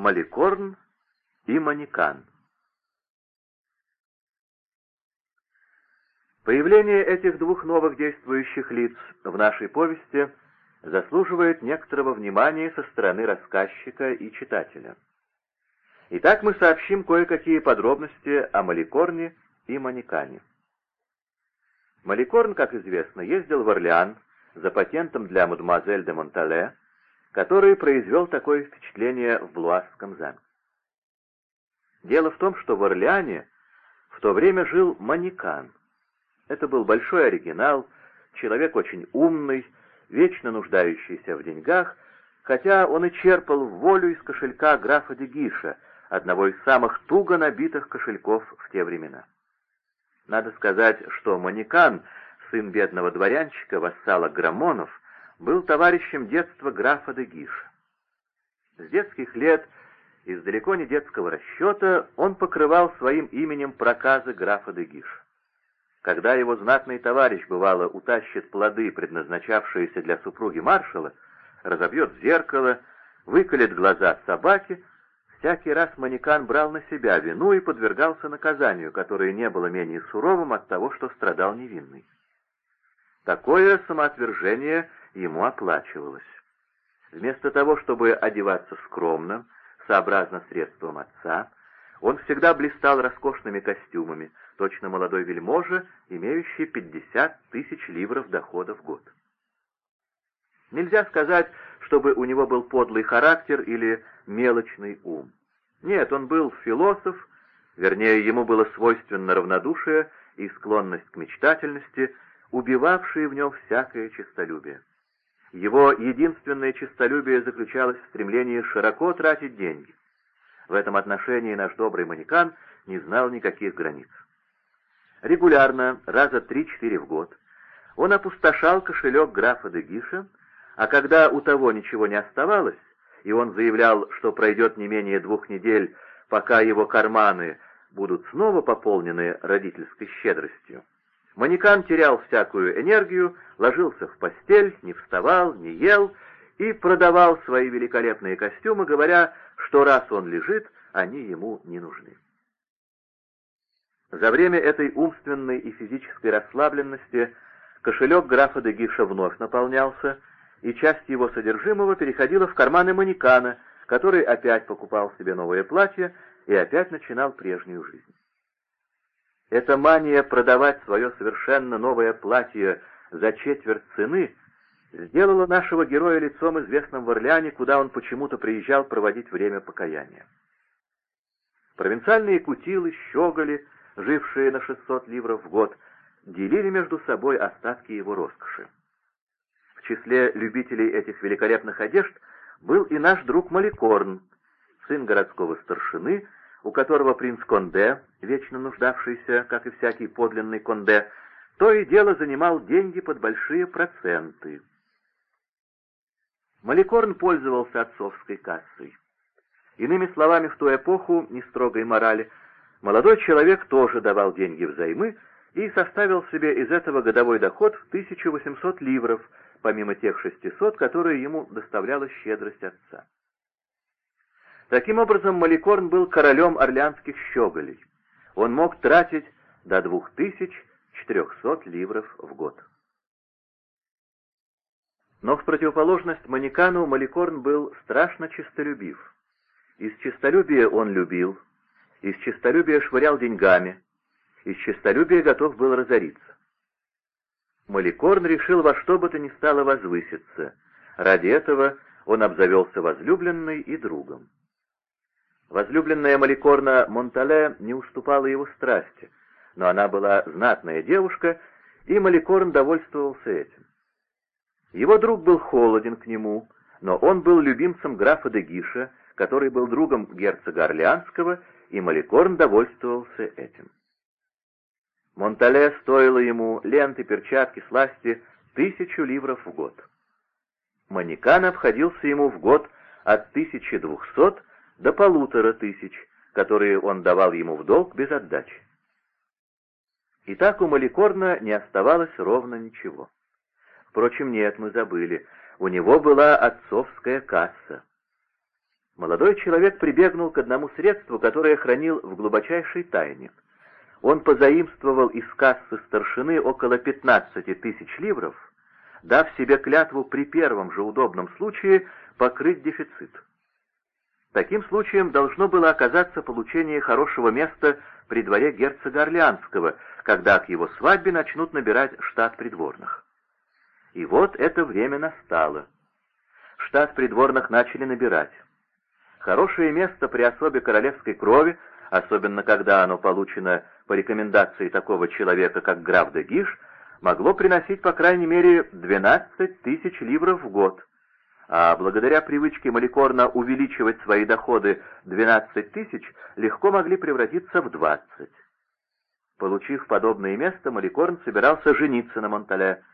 Маликорн и Манекан. Появление этих двух новых действующих лиц в нашей повести заслуживает некоторого внимания со стороны рассказчика и читателя. Итак, мы сообщим кое-какие подробности о Маликорне и Манекане. Маликорн, как известно, ездил в Орлеан за патентом для мадемуазель де Монтале, который произвел такое впечатление в Блуасском замке. Дело в том, что в Орлеане в то время жил Манекан. Это был большой оригинал, человек очень умный, вечно нуждающийся в деньгах, хотя он и черпал волю из кошелька графа де Гиша, одного из самых туго набитых кошельков в те времена. Надо сказать, что Манекан, сын бедного дворянчика, вассала Грамонов, был товарищем детства графа де Гиша. С детских лет, из далеко не детского расчета, он покрывал своим именем проказы графа де Гиша. Когда его знатный товарищ, бывало, утащит плоды, предназначавшиеся для супруги маршала, разобьет зеркало, выколет глаза собаки, всякий раз манекан брал на себя вину и подвергался наказанию, которое не было менее суровым от того, что страдал невинный. Такое самоотвержение ему оплачивалось. Вместо того, чтобы одеваться скромно, сообразно средствам отца, он всегда блистал роскошными костюмами, точно молодой вельможа, имеющий 50 тысяч ливров дохода в год. Нельзя сказать, чтобы у него был подлый характер или мелочный ум. Нет, он был философ, вернее, ему было свойственно равнодушие и склонность к мечтательности, убивавшие в нем всякое честолюбие. Его единственное честолюбие заключалось в стремлении широко тратить деньги. В этом отношении наш добрый манекан не знал никаких границ. Регулярно, раза три-четыре в год, он опустошал кошелек графа де Гиша, а когда у того ничего не оставалось, и он заявлял, что пройдет не менее двух недель, пока его карманы будут снова пополнены родительской щедростью, Манекан терял всякую энергию, ложился в постель, не вставал, не ел и продавал свои великолепные костюмы, говоря, что раз он лежит, они ему не нужны. За время этой умственной и физической расслабленности кошелек графа де Гиша вновь наполнялся, и часть его содержимого переходила в карманы манекана, который опять покупал себе новое платье и опять начинал прежнюю жизнь. Эта мания продавать свое совершенно новое платье за четверть цены сделала нашего героя лицом известным в Орлеане, куда он почему-то приезжал проводить время покаяния. Провинциальные кутилы, щеголи, жившие на 600 ливров в год, делили между собой остатки его роскоши. В числе любителей этих великолепных одежд был и наш друг Маликорн, сын городского старшины, у которого принц Конде, вечно нуждавшийся, как и всякий подлинный Конде, то и дело занимал деньги под большие проценты. Маликорн пользовался отцовской кассой. Иными словами, в ту эпоху не строгой морали, молодой человек тоже давал деньги взаймы и составил себе из этого годовой доход в 1800 ливров, помимо тех 600, которые ему доставляла щедрость отца. Таким образом, Маликорн был королем орлеанских щеголей. Он мог тратить до 2400 ливров в год. Но в противоположность Манекану Маликорн был страшно честолюбив. Из честолюбия он любил, из честолюбия швырял деньгами, из честолюбия готов был разориться. Маликорн решил во что бы то ни стало возвыситься. Ради этого он обзавелся возлюбленной и другом. Возлюбленная Маликорна Монтале не уступала его страсти, но она была знатная девушка, и Маликорн довольствовался этим. Его друг был холоден к нему, но он был любимцем графа де Гиша, который был другом герцога Орлеанского, и Маликорн довольствовался этим. Монтале стоило ему ленты, перчатки, сласти тысячу ливров в год. Манекан обходился ему в год от 1200 до полутора тысяч, которые он давал ему в долг без отдачи. И так у Маликорна не оставалось ровно ничего. Впрочем, нет, мы забыли, у него была отцовская касса. молодой человек прибегнул к одному средству, которое хранил в глубочайшей тайне. Он позаимствовал из кассы старшины около 15 тысяч ливров, дав себе клятву при первом же удобном случае покрыть дефицит. Таким случаем должно было оказаться получение хорошего места при дворе герцога Орлеанского, когда к его свадьбе начнут набирать штат придворных. И вот это время настало. Штат придворных начали набирать. Хорошее место при особе королевской крови, особенно когда оно получено по рекомендации такого человека, как граф де Гиш, могло приносить по крайней мере 12 тысяч ливров в год, а благодаря привычке Маликорна увеличивать свои доходы 12 тысяч, легко могли превратиться в 20. Получив подобное место, Маликорн собирался жениться на Монтале.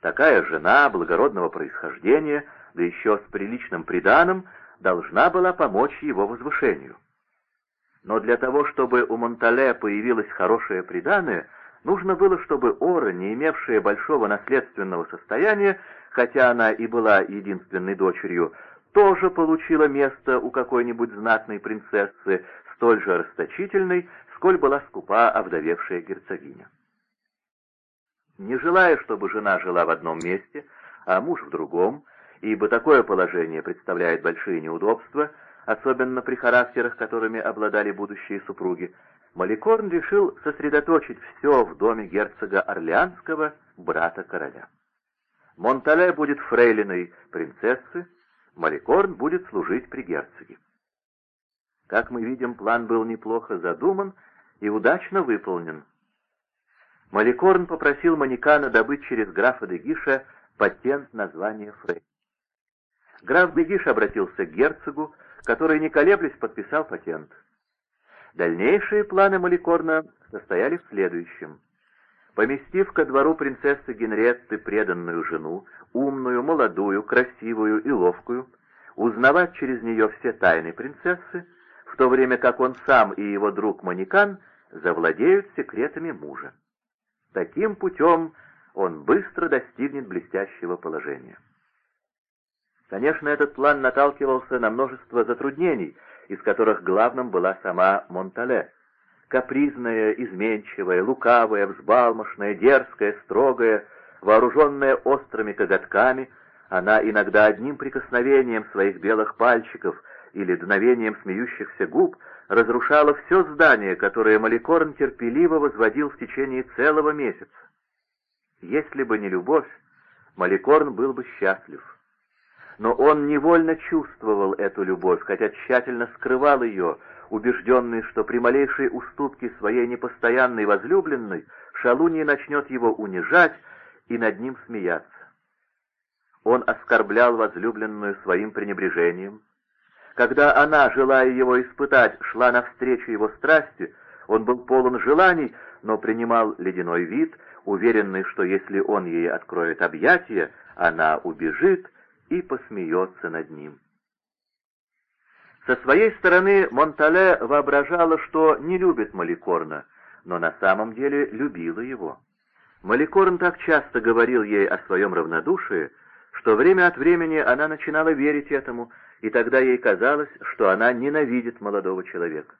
Такая жена благородного происхождения, да еще с приличным приданым, должна была помочь его возвышению. Но для того, чтобы у Монтале появилось хорошее приданое, нужно было, чтобы Ора, не имевшая большого наследственного состояния, хотя она и была единственной дочерью, тоже получила место у какой-нибудь знатной принцессы, столь же расточительной, сколь была скупа овдовевшая герцогиня. Не желая, чтобы жена жила в одном месте, а муж в другом, ибо такое положение представляет большие неудобства, особенно при характерах, которыми обладали будущие супруги, Маликорн решил сосредоточить все в доме герцога Орлеанского, брата короля. Монтале будет фрейлиной принцессы, Маликорн будет служить при герцоге. Как мы видим, план был неплохо задуман и удачно выполнен. Маликорн попросил Манекана добыть через графа Дегиша патент на звание Фрей. Граф Дегиш обратился к герцогу, который, не колеблясь, подписал патент. Дальнейшие планы Маликорна состояли в следующем. Поместив ко двору принцессы Генриетты преданную жену, умную, молодую, красивую и ловкую, узнавать через нее все тайны принцессы, в то время как он сам и его друг Манекан завладеют секретами мужа. Таким путем он быстро достигнет блестящего положения. Конечно, этот план наталкивался на множество затруднений, из которых главным была сама Монтале. Капризная, изменчивая, лукавая, взбалмошная, дерзкая, строгая, вооруженная острыми коготками, она иногда одним прикосновением своих белых пальчиков или дуновением смеющихся губ разрушала все здание, которое Маликорн терпеливо возводил в течение целого месяца. Если бы не любовь, Маликорн был бы счастлив. Но он невольно чувствовал эту любовь, хотя тщательно скрывал ее, убежденный, что при малейшей уступке своей непостоянной возлюбленной Шалуния начнет его унижать и над ним смеяться. Он оскорблял возлюбленную своим пренебрежением, когда она, желая его испытать, шла навстречу его страсти, он был полон желаний, но принимал ледяной вид, уверенный, что если он ей откроет объятия, она убежит и посмеется над ним. Со своей стороны Монтале воображала, что не любит Маликорна, но на самом деле любила его. Маликорн так часто говорил ей о своем равнодушии, что время от времени она начинала верить этому, и тогда ей казалось, что она ненавидит молодого человека.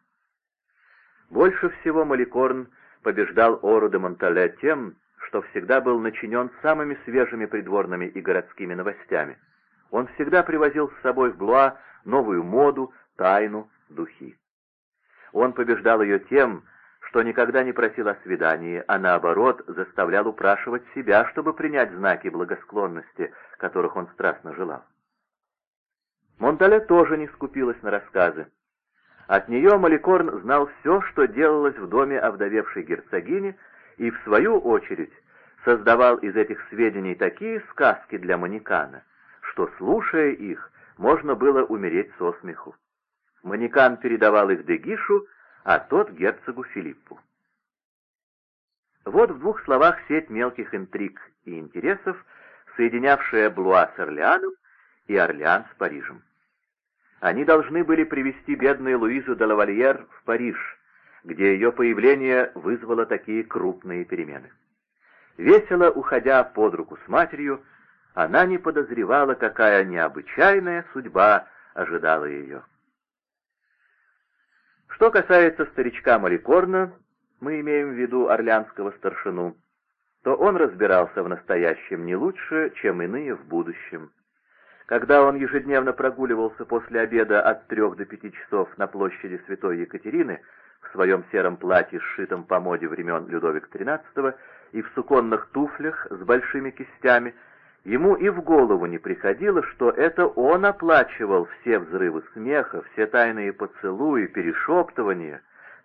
Больше всего Маликорн побеждал Ору де Монтале тем, что всегда был начинен самыми свежими придворными и городскими новостями. Он всегда привозил с собой в Блуа новую моду, тайну, духи. Он побеждал ее тем, что никогда не просил о свидании, а наоборот заставлял упрашивать себя, чтобы принять знаки благосклонности, которых он страстно желал. Монтале тоже не скупилась на рассказы. От нее Маликорн знал все, что делалось в доме овдовевшей герцогини, и, в свою очередь, создавал из этих сведений такие сказки для Манекана, что, слушая их, можно было умереть со смеху. Манекан передавал их Дегишу, а тот герцогу Филиппу. Вот в двух словах сеть мелких интриг и интересов, соединявшая Блуа с Орлеаном и Орлеан с Парижем. Они должны были привести бедную Луизу де лавальер в Париж, где ее появление вызвало такие крупные перемены. Весело уходя под руку с матерью, она не подозревала, какая необычайная судьба ожидала ее. Что касается старичка Маликорна, мы имеем в виду орлянского старшину, то он разбирался в настоящем не лучше, чем иные в будущем. Когда он ежедневно прогуливался после обеда от трех до пяти часов на площади Святой Екатерины в своем сером платье, сшитом по моде времен Людовика XIII, и в суконных туфлях с большими кистями, ему и в голову не приходило, что это он оплачивал все взрывы смеха, все тайные поцелуи, перешептывания,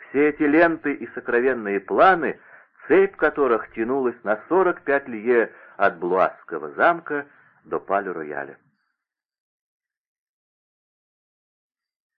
все эти ленты и сокровенные планы, цепь которых тянулась на 45 лье от Блуасского замка до Палю-Рояля.